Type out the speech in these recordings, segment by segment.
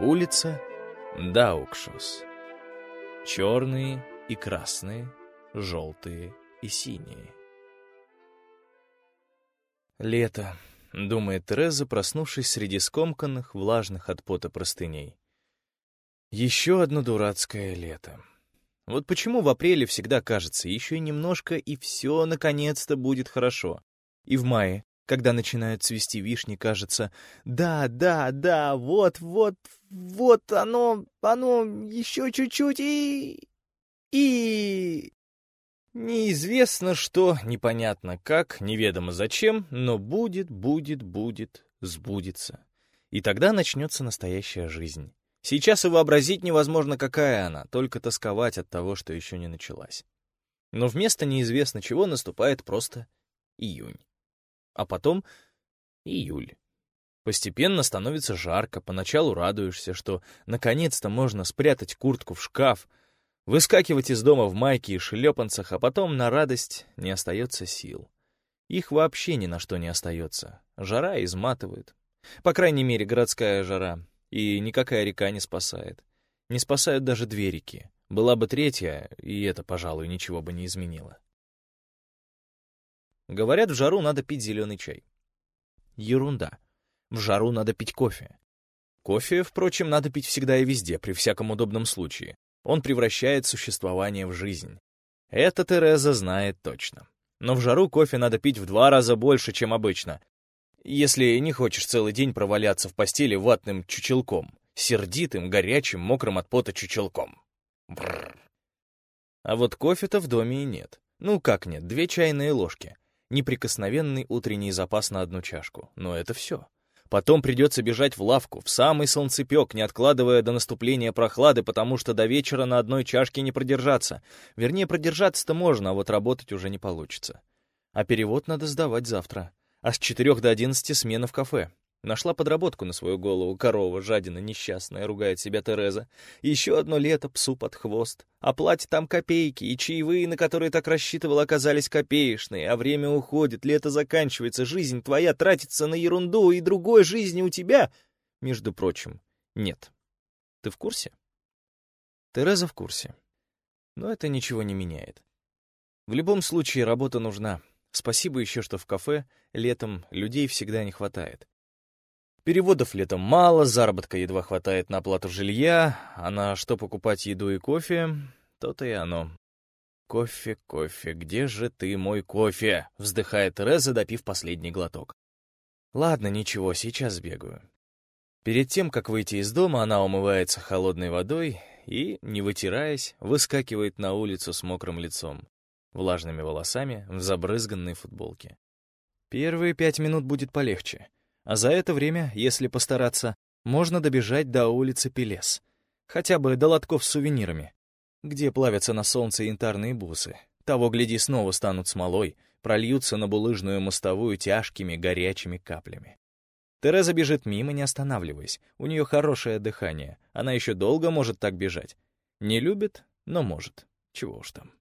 Улица Даукшус. Черные и красные, желтые и синие. Лето, думает Тереза, проснувшись среди скомканных, влажных от пота простыней. Еще одно дурацкое лето. Вот почему в апреле всегда кажется, еще немножко, и все наконец-то будет хорошо. И в мае, когда начинают цвести вишни, кажется, да, да, да, вот, вот, вот оно, оно еще чуть-чуть и... и... Неизвестно что, непонятно как, неведомо зачем, но будет, будет, будет, сбудется. И тогда начнется настоящая жизнь. Сейчас и вообразить невозможно, какая она, только тосковать от того, что еще не началась. Но вместо неизвестно чего наступает просто июнь. А потом июль. Постепенно становится жарко, поначалу радуешься, что наконец-то можно спрятать куртку в шкаф, выскакивать из дома в майке и шлепанцах, а потом на радость не остается сил. Их вообще ни на что не остается. Жара изматывает. По крайней мере, городская жара и никакая река не спасает. Не спасают даже две реки. Была бы третья, и это, пожалуй, ничего бы не изменило. Говорят, в жару надо пить зеленый чай. Ерунда. В жару надо пить кофе. Кофе, впрочем, надо пить всегда и везде, при всяком удобном случае. Он превращает существование в жизнь. Это Тереза знает точно. Но в жару кофе надо пить в два раза больше, чем обычно, если не хочешь целый день проваляться в постели ватным чучелком, сердитым, горячим, мокрым от пота чучелком. Бррр. А вот кофе-то в доме и нет. Ну как нет, две чайные ложки. Неприкосновенный утренний запас на одну чашку. Но это все. Потом придется бежать в лавку, в самый солнцепек, не откладывая до наступления прохлады, потому что до вечера на одной чашке не продержаться. Вернее, продержаться-то можно, а вот работать уже не получится. А перевод надо сдавать завтра а с четырех до одиннадцати смена в кафе. Нашла подработку на свою голову, корова, жадина, несчастная, ругает себя Тереза. Еще одно лето, псу под хвост. А платье там копейки, и чаевые, на которые так рассчитывал, оказались копеечные. А время уходит, лето заканчивается, жизнь твоя тратится на ерунду, и другой жизни у тебя, между прочим, нет. Ты в курсе? Тереза в курсе. Но это ничего не меняет. В любом случае, работа нужна. Спасибо еще, что в кафе летом людей всегда не хватает. Переводов летом мало, заработка едва хватает на оплату жилья, а на что покупать еду и кофе, то-то и оно. «Кофе, кофе, где же ты, мой кофе?» — вздыхает Тереза, допив последний глоток. «Ладно, ничего, сейчас сбегаю». Перед тем, как выйти из дома, она умывается холодной водой и, не вытираясь, выскакивает на улицу с мокрым лицом влажными волосами, в забрызганной футболке. Первые пять минут будет полегче, а за это время, если постараться, можно добежать до улицы Пелес, хотя бы до лотков с сувенирами, где плавятся на солнце янтарные бусы. Того, гляди, снова станут смолой, прольются на булыжную мостовую тяжкими горячими каплями. Тереза бежит мимо, не останавливаясь. У нее хорошее дыхание. Она еще долго может так бежать. Не любит, но может. Чего уж там.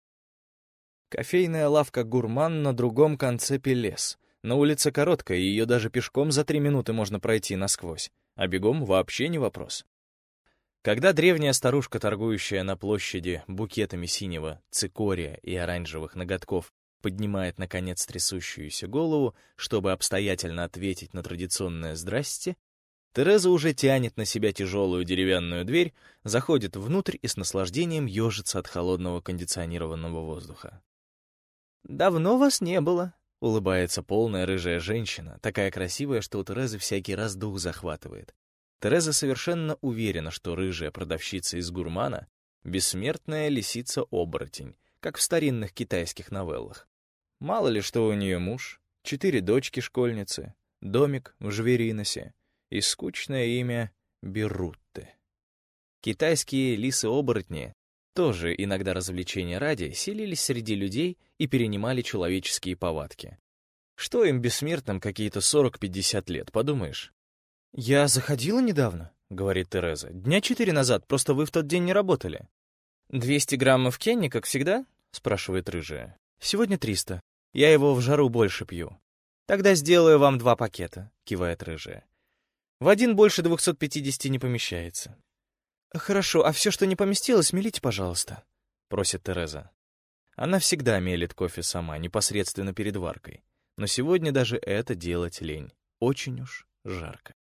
Кофейная лавка «Гурман» на другом конце Пелес. На улице короткая, и ее даже пешком за три минуты можно пройти насквозь, а бегом вообще не вопрос. Когда древняя старушка, торгующая на площади букетами синего, цикория и оранжевых ноготков, поднимает, наконец, трясущуюся голову, чтобы обстоятельно ответить на традиционное «здрасте», Тереза уже тянет на себя тяжелую деревянную дверь, заходит внутрь и с наслаждением ежится от холодного кондиционированного воздуха. «Давно вас не было», — улыбается полная рыжая женщина, такая красивая, что у Терезы всякий раз дух захватывает. Тереза совершенно уверена, что рыжая продавщица из гурмана — бессмертная лисица-оборотень, как в старинных китайских новеллах. Мало ли, что у нее муж, четыре дочки-школьницы, домик в Жвериносе и скучное имя Берутте. Китайские лисы-оборотни тоже иногда развлечения ради, селились среди людей и перенимали человеческие повадки. Что им, бессмертным, какие-то 40-50 лет, подумаешь? «Я заходила недавно», — говорит Тереза. «Дня четыре назад, просто вы в тот день не работали». «Двести граммов кенни, как всегда?» — спрашивает рыжая. «Сегодня триста. Я его в жару больше пью». «Тогда сделаю вам два пакета», — кивает рыжая. В один больше 250 не помещается. «Хорошо, а все, что не поместилось, мелите, пожалуйста», — просит Тереза. Она всегда мелит кофе сама, непосредственно перед варкой. Но сегодня даже это делать лень. Очень уж жарко.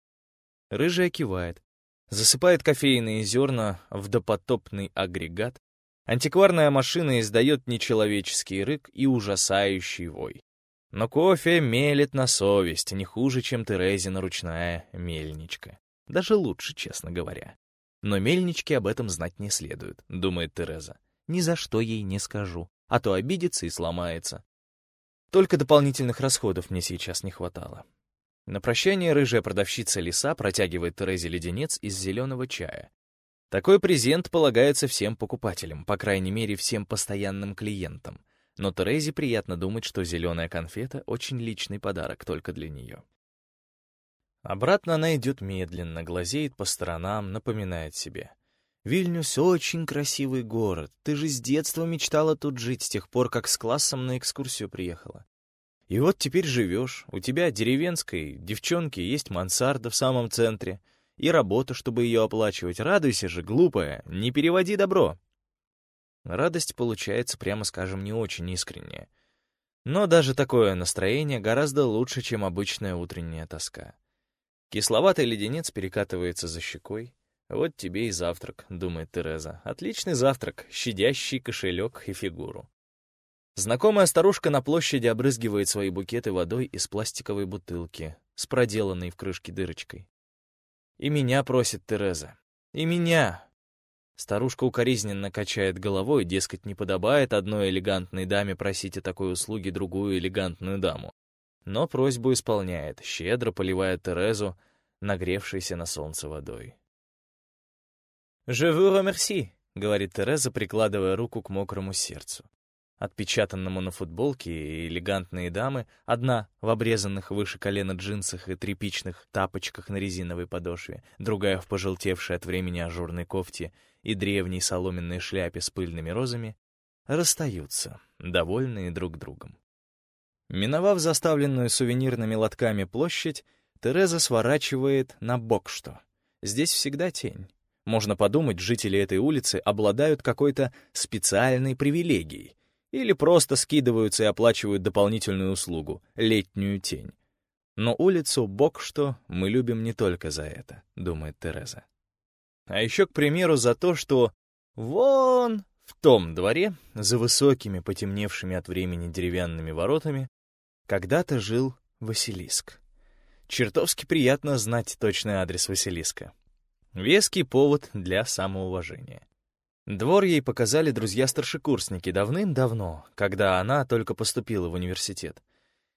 Рыжая кивает, засыпает кофейные зерна в допотопный агрегат. Антикварная машина издает нечеловеческий рык и ужасающий вой. Но кофе мелет на совесть, не хуже, чем Терезина ручная мельничка. Даже лучше, честно говоря. Но мельничке об этом знать не следует, думает Тереза. Ни за что ей не скажу, а то обидится и сломается. Только дополнительных расходов мне сейчас не хватало. На прощание рыжая продавщица леса протягивает Терезе леденец из зеленого чая. Такой презент полагается всем покупателям, по крайней мере, всем постоянным клиентам. Но Терезе приятно думать, что зеленая конфета — очень личный подарок только для нее. Обратно она идет медленно, глазеет по сторонам, напоминает себе. «Вильнюс — очень красивый город. Ты же с детства мечтала тут жить, с тех пор, как с классом на экскурсию приехала. И вот теперь живешь, у тебя деревенской девчонки есть мансарда в самом центре, и работа, чтобы ее оплачивать. Радуйся же, глупая, не переводи добро». Радость получается, прямо скажем, не очень искренняя. Но даже такое настроение гораздо лучше, чем обычная утренняя тоска. Кисловатый леденец перекатывается за щекой. Вот тебе и завтрак, думает Тереза. Отличный завтрак, щадящий кошелек и фигуру. Знакомая старушка на площади обрызгивает свои букеты водой из пластиковой бутылки с проделанной в крышке дырочкой. «И меня просит Тереза. И меня!» Старушка укоризненно качает головой, дескать, не подобает одной элегантной даме просить о такой услуге другую элегантную даму но просьбу исполняет, щедро поливая Терезу, нагревшейся на солнце водой. «Je vous remercie», — говорит Тереза, прикладывая руку к мокрому сердцу. Отпечатанному на футболке элегантные дамы, одна в обрезанных выше колена джинсах и тряпичных тапочках на резиновой подошве, другая в пожелтевшей от времени ажурной кофте и древней соломенной шляпе с пыльными розами, расстаются, довольные друг другом. Миновав заставленную сувенирными лотками площадь, Тереза сворачивает на бок что. Здесь всегда тень. Можно подумать, жители этой улицы обладают какой-то специальной привилегией или просто скидываются и оплачивают дополнительную услугу — летнюю тень. Но улицу бок что мы любим не только за это, думает Тереза. А еще, к примеру, за то, что вон в том дворе, за высокими, потемневшими от времени деревянными воротами, когда-то жил Василиск. Чертовски приятно знать точный адрес Василиска. Веский повод для самоуважения. Двор ей показали друзья-старшекурсники давным-давно, когда она только поступила в университет.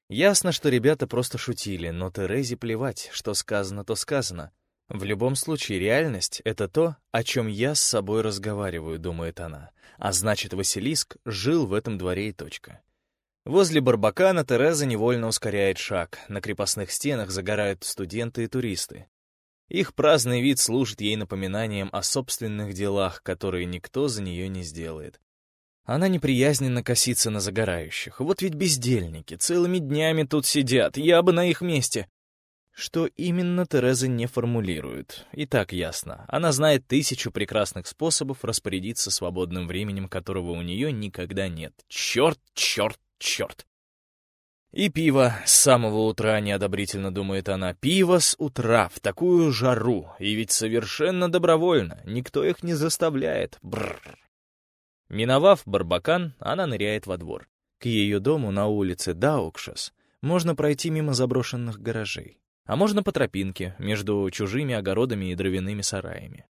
Ясно, что ребята просто шутили, но Терезе плевать, что сказано, то сказано. В любом случае, реальность — это то, о чем я с собой разговариваю, думает она. А значит, Василиск жил в этом дворе и точка. Возле Барбакана Тереза невольно ускоряет шаг. На крепостных стенах загорают студенты и туристы. Их праздный вид служит ей напоминанием о собственных делах, которые никто за нее не сделает. Она неприязненно косится на загорающих. Вот ведь бездельники, целыми днями тут сидят, я бы на их месте. Что именно Тереза не формулирует. И так ясно. Она знает тысячу прекрасных способов распорядиться свободным временем, которого у нее никогда нет. Черт, черт, Черт. И пиво с самого утра, неодобрительно думает она. Пиво с утра, в такую жару. И ведь совершенно добровольно. Никто их не заставляет. Бррр. Миновав Барбакан, она ныряет во двор. К ее дому на улице Даукшас можно пройти мимо заброшенных гаражей. А можно по тропинке, между чужими огородами и дровяными сараями.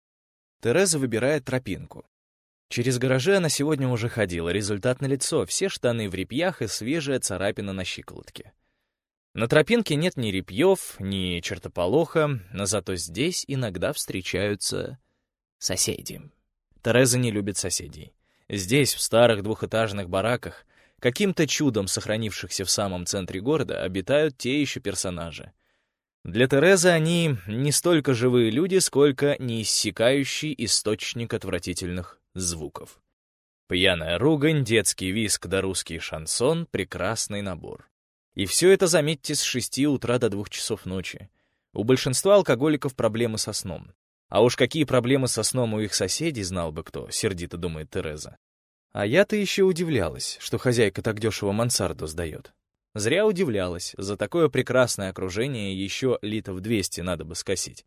Тереза выбирает тропинку. Через гаражи она сегодня уже ходила, результат налицо, все штаны в репьях и свежая царапина на щиколотке. На тропинке нет ни репьев, ни чертополоха, но зато здесь иногда встречаются соседи. Тереза не любит соседей. Здесь, в старых двухэтажных бараках, каким-то чудом сохранившихся в самом центре города, обитают те еще персонажи. Для Терезы они не столько живые люди, сколько неиссякающий источник отвратительных звуков. Пьяная ругань, детский виск да русский шансон — прекрасный набор. И все это, заметьте, с шести утра до двух часов ночи. У большинства алкоголиков проблемы со сном. А уж какие проблемы со сном у их соседей знал бы кто, сердито думает Тереза. А я-то еще удивлялась, что хозяйка так дешево мансарду сдает. Зря удивлялась, за такое прекрасное окружение еще литов 200 надо бы скосить.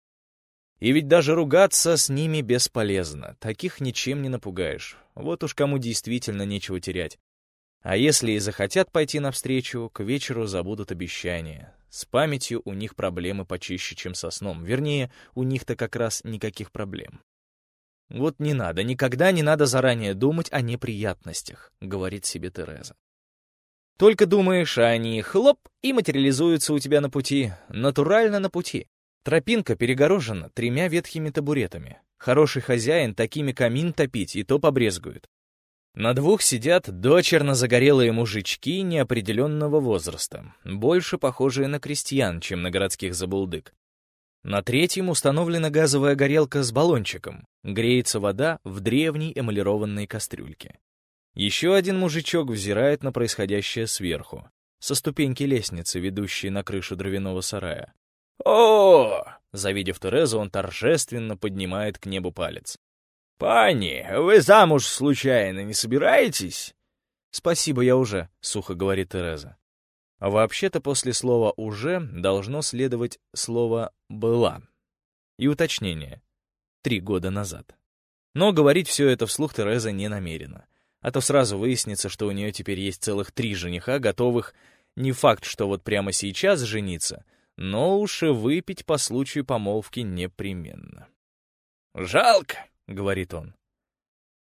И ведь даже ругаться с ними бесполезно, таких ничем не напугаешь. Вот уж кому действительно нечего терять. А если и захотят пойти навстречу, к вечеру забудут обещания. С памятью у них проблемы почище, чем со сном. Вернее, у них-то как раз никаких проблем. «Вот не надо, никогда не надо заранее думать о неприятностях», — говорит себе Тереза. Только думаешь, а они хлоп и материализуются у тебя на пути, натурально на пути. Тропинка перегорожена тремя ветхими табуретами. Хороший хозяин такими камин топить и то побрезгует. На двух сидят дочерно загорелые мужички неопределенного возраста, больше похожие на крестьян, чем на городских забулдык. На третьем установлена газовая горелка с баллончиком, греется вода в древней эмалированной кастрюльке. Еще один мужичок взирает на происходящее сверху, со ступеньки лестницы, ведущей на крышу дровяного сарая. «О!» — завидев Терезу, он торжественно поднимает к небу палец. «Пани, вы замуж случайно не собираетесь?» «Спасибо, я уже», — сухо говорит Тереза. А вообще-то после слова «уже» должно следовать слово «была». И уточнение. Три года назад. Но говорить все это вслух Тереза не намерена. А то сразу выяснится, что у нее теперь есть целых три жениха, готовых не факт, что вот прямо сейчас жениться, но уж и выпить по случаю помолвки непременно. «Жалко», — говорит он.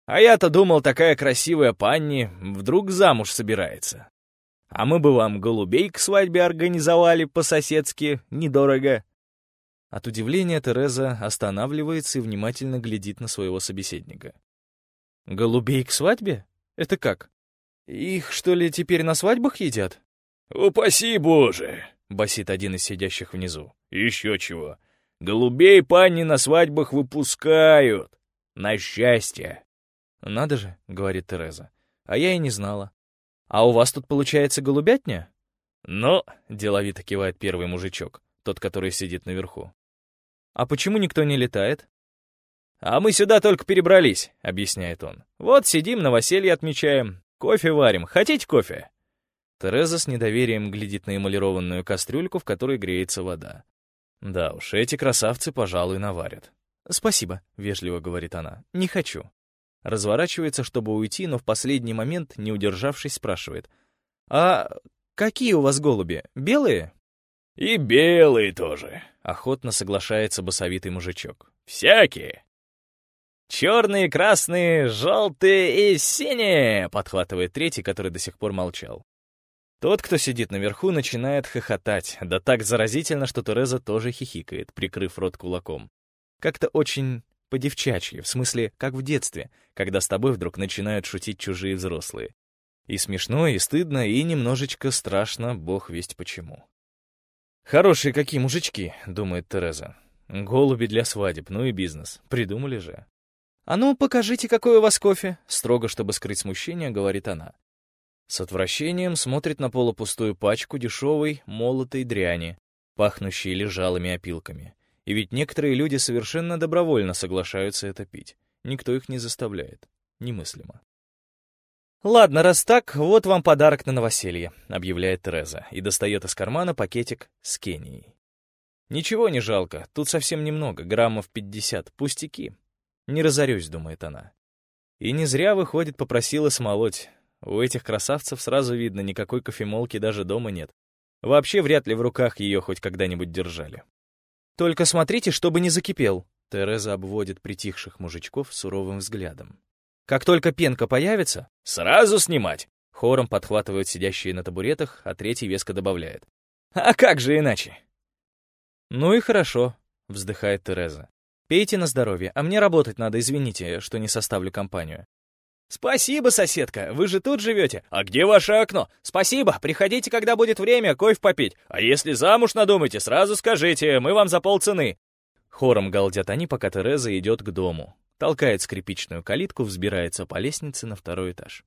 «А я-то думал, такая красивая панни вдруг замуж собирается. А мы бы вам голубей к свадьбе организовали по-соседски, недорого». От удивления Тереза останавливается и внимательно глядит на своего собеседника. «Голубей к свадьбе? Это как? Их, что ли, теперь на свадьбах едят?» «Упаси Боже!» — басит один из сидящих внизу. «Еще чего. Голубей пани на свадьбах выпускают. На счастье. Надо же, говорит Тереза. А я и не знала. А у вас тут получается голубятня? Ну, деловито кивает первый мужичок, тот, который сидит наверху. А почему никто не летает? А мы сюда только перебрались, объясняет он. Вот сидим, новоселье отмечаем, кофе варим. Хотите кофе? Тереза с недоверием глядит на эмалированную кастрюльку, в которой греется вода. Да уж, эти красавцы, пожалуй, наварят. «Спасибо», — вежливо говорит она. «Не хочу». Разворачивается, чтобы уйти, но в последний момент, не удержавшись, спрашивает. «А какие у вас голуби? Белые?» «И белые тоже», — охотно соглашается басовитый мужичок. «Всякие». «Черные, красные, желтые и синие!» — подхватывает третий, который до сих пор молчал. Тот, кто сидит наверху, начинает хохотать, да так заразительно, что Тереза тоже хихикает, прикрыв рот кулаком. Как-то очень по-девчачьи, в смысле, как в детстве, когда с тобой вдруг начинают шутить чужие взрослые. И смешно, и стыдно, и немножечко страшно, бог весть почему. «Хорошие какие мужички», — думает Тереза. «Голуби для свадеб, ну и бизнес. Придумали же». «А ну, покажите, какой у вас кофе», — строго, чтобы скрыть смущение, говорит она. С отвращением смотрит на полупустую пачку дешевой, молотой дряни, пахнущей лежалыми опилками. И ведь некоторые люди совершенно добровольно соглашаются это пить. Никто их не заставляет. Немыслимо. «Ладно, раз так, вот вам подарок на новоселье», — объявляет Тереза и достает из кармана пакетик с Кенией. «Ничего не жалко, тут совсем немного, граммов пятьдесят, пустяки. Не разорюсь», — думает она. И не зря, выходит, попросила смолоть. У этих красавцев сразу видно, никакой кофемолки даже дома нет. Вообще вряд ли в руках ее хоть когда-нибудь держали. «Только смотрите, чтобы не закипел», — Тереза обводит притихших мужичков суровым взглядом. «Как только пенка появится...» «Сразу снимать!» Хором подхватывают сидящие на табуретах, а третий веско добавляет. «А как же иначе?» «Ну и хорошо», — вздыхает Тереза. «Пейте на здоровье, а мне работать надо, извините, что не составлю компанию. «Спасибо, соседка, вы же тут живете. А где ваше окно? Спасибо, приходите, когда будет время, кофе попить. А если замуж надумаете, сразу скажите, мы вам за полцены». Хором галдят они, пока Тереза идет к дому. Толкает скрипичную калитку, взбирается по лестнице на второй этаж.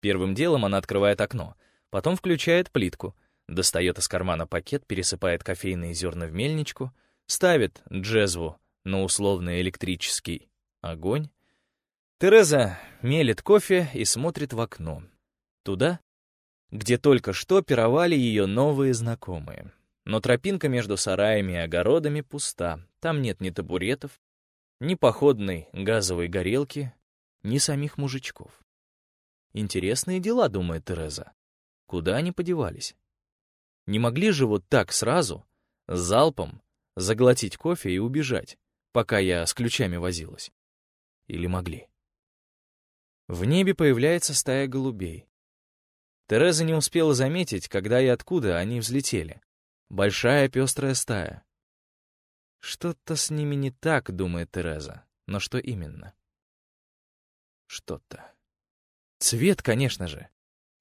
Первым делом она открывает окно, потом включает плитку. Достает из кармана пакет, пересыпает кофейные зерна в мельничку, ставит джезву на условный электрический огонь. Тереза мелет кофе и смотрит в окно. Туда, где только что пировали ее новые знакомые. Но тропинка между сараями и огородами пуста. Там нет ни табуретов, ни походной газовой горелки, ни самих мужичков. Интересные дела, думает Тереза. Куда они подевались? Не могли же вот так сразу, залпом, заглотить кофе и убежать, пока я с ключами возилась? Или могли? В небе появляется стая голубей. Тереза не успела заметить, когда и откуда они взлетели. Большая пестрая стая. Что-то с ними не так, думает Тереза. Но что именно? Что-то. Цвет, конечно же.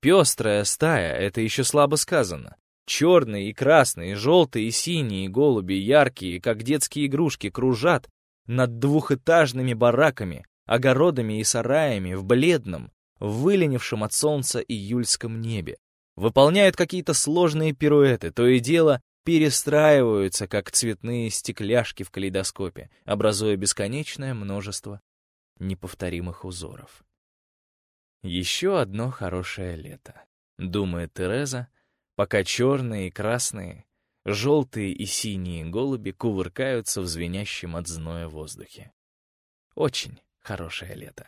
Пестрая стая — это еще слабо сказано. Черные и красные, желтые и синие голуби, яркие, как детские игрушки, кружат над двухэтажными бараками, огородами и сараями в бледном, выленившем от солнца июльском небе. Выполняют какие-то сложные пируэты, то и дело перестраиваются, как цветные стекляшки в калейдоскопе, образуя бесконечное множество неповторимых узоров. Еще одно хорошее лето, думает Тереза, пока черные и красные, желтые и синие голуби кувыркаются в звенящем от зноя воздухе. Очень хорошее лето.